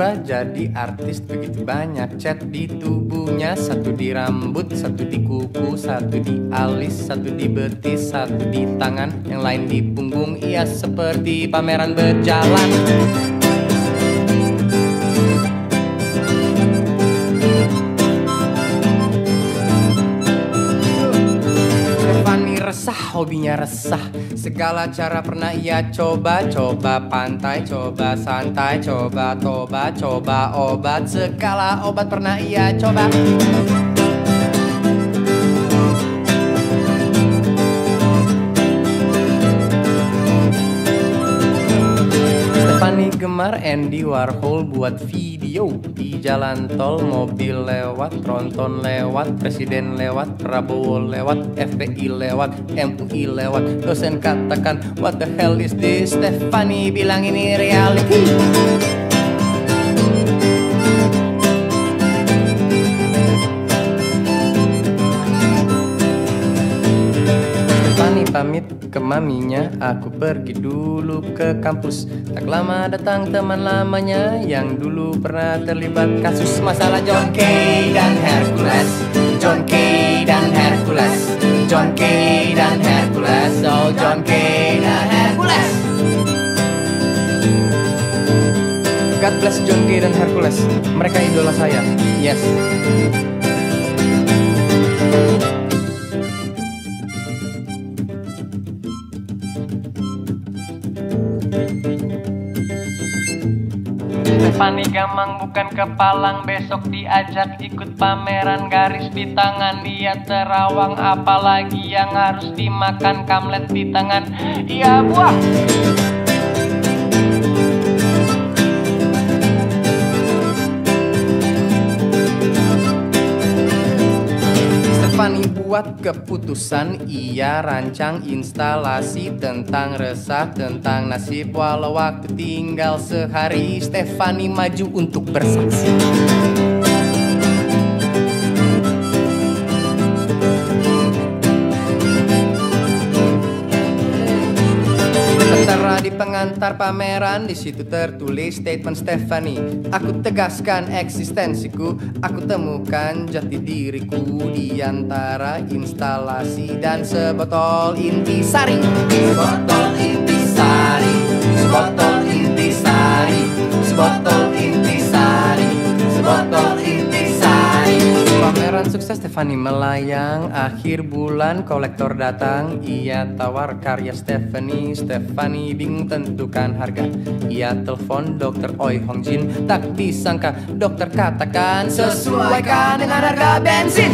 jadi artis begitu banyak cat di tubuhnya. Satu di rambut, satu di kuku, satu di alis, satu di betis, satu di tangan. Yang lain di punggung, ia seperti pameran berjalan hobinya resah. Segala cara pernah ia coba Coba pantai, coba santai Coba toba, coba obat. Segala obat pernah ia coba Stefani gemar Andy Warhol buat video Di jalan tol, mobil lewat, tronton lewat Presiden lewat, Prabowo lewat, FPI lewat, MUI lewat Dosen katakan, what the hell is this? Stefani bilang ini reality pamit ke maminya. Aku pergi dulu ke kampus. Tak lama datang teman lamanya Yang dulu pernah terlibat kasus masalah John Kay dan Hercules. John Kay dan Hercules. John Kay dan Hercules. Oh John Kay dan Hercules. God bless John Kay dan Hercules. Mereka idola saya. Yes Stefani Gamang bukan kepalang. Besok diajak ikut pameran garis di tangan. Dia terawang apalagi yang harus dimakan Kamlet di tangan. Iya buah Stefani buat keputusan Ia rancang instalasi tentang resah Tentang nasib. Walau waktu tinggal sehari Stefani maju untuk bersaksi pengantar pameran di situ tertulis statement Stefani. Aku tegaskan eksistensiku, aku temukan jati diriku di antara instalasi dan sebotol intisari. Sebotol intisari, sebotol intisari, sebotol sukses Stefani. Melayang Akhir bulan kolektor datang. Ia tawar karya Stefani. Stefani bingung tentukan harga. Ia telepon dokter Oi Hong Jin. Tak disangka dokter katakan Sesuaikan dengan harga bensin